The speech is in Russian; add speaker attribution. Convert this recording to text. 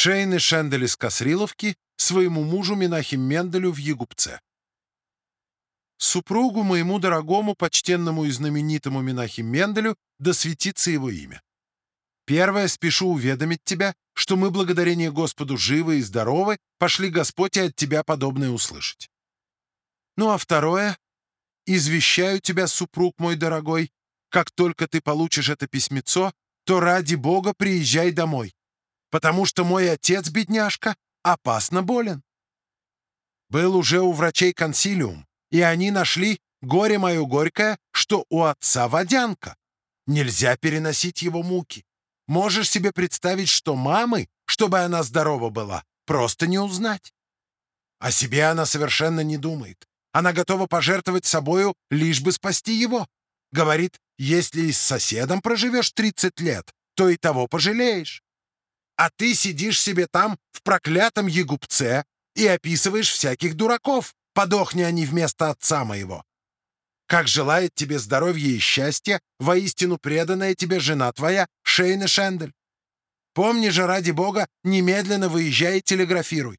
Speaker 1: Шейны Шендель из Косриловки своему мужу Минахим Менделю в Егупце. Супругу моему дорогому, почтенному и знаменитому Минахим Менделю да светится его имя. Первое, спешу уведомить тебя, что мы, благодарение Господу, живы и здоровы, пошли Господь и от тебя подобное услышать. Ну а второе, извещаю тебя, супруг мой дорогой, как только ты получишь это письмецо, то ради Бога приезжай домой, потому что мой отец, бедняжка, опасно болен. Был уже у врачей консилиум, и они нашли горе мое горькое, что у отца водянка. Нельзя переносить его муки. Можешь себе представить, что мамы, чтобы она здорова была, просто не узнать. О себе она совершенно не думает. Она готова пожертвовать собою, лишь бы спасти его. Говорит, если и с соседом проживешь 30 лет, то и того пожалеешь. А ты сидишь себе там в проклятом егупце и описываешь всяких дураков, подохни они вместо отца моего. Как желает тебе здоровья и счастья воистину преданная тебе жена твоя, Шейна Шендель. Помни же, ради бога, немедленно выезжай и телеграфируй.